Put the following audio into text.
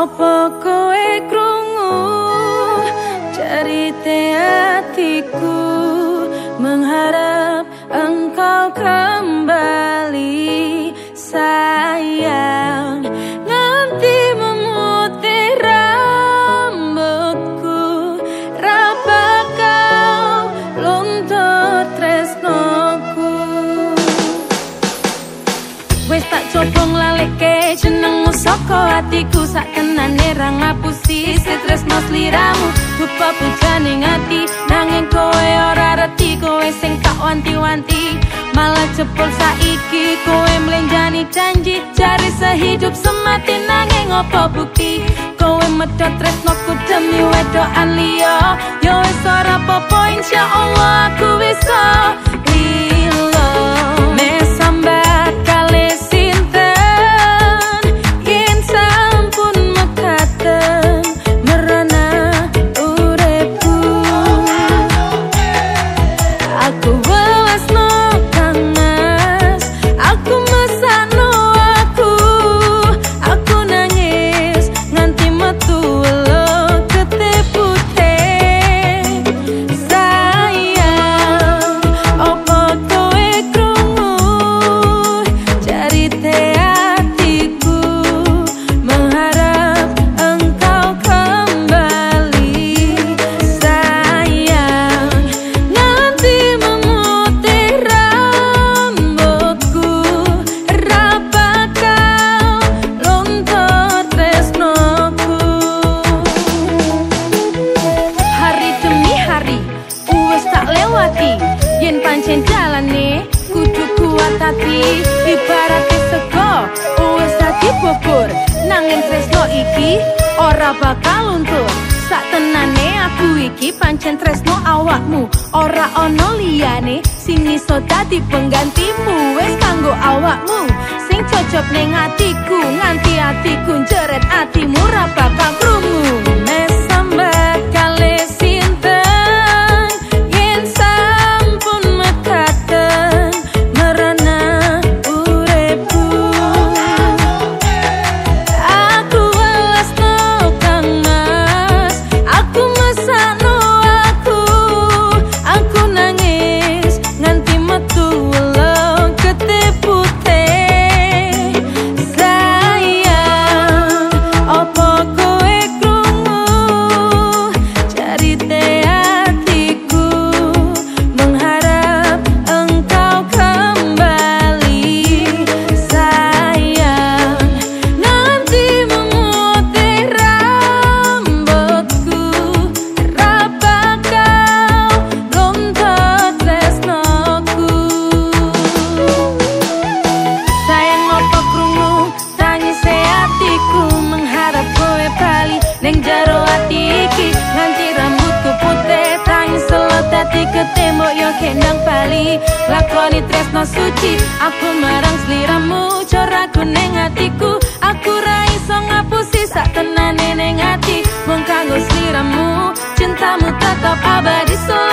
Apa kowe krungu? Cerita hatiku mengharap engkau kembali coba nglaleke jenengmu saka atiku sak tenane ra ngapusi. Stres nos liramu dupa pujane ngati. Nanging kowe ora reti kowe sing tak wanti-wanti. Malah cepol saiki kowe mlenjani janji. Cari sehidup semati nanging opo bukti? Kowe medhot tresnoku demi wedokan liya. Yo wis ora apa-apa insyaallah aku bisa pancen jalane kudu kuat hati. Ibarat sego wis dadi bubur nanging tresno iki ora bakal luntur. Sak tenane aku iki pancen tresno awakmu. Ora ana liyane sing iso dadi penggantimu. Wis kanggo awakmu sing cocok ning atiku. Nganti atiku jeret atimu ra bakal krungu kendang bali. Lakoni tresno suci aku marang sliramu cora kuning atiku aku ra iso ngapusi sak tenane ning ati. Mung kanggo sliramu cintamu tetap abadi so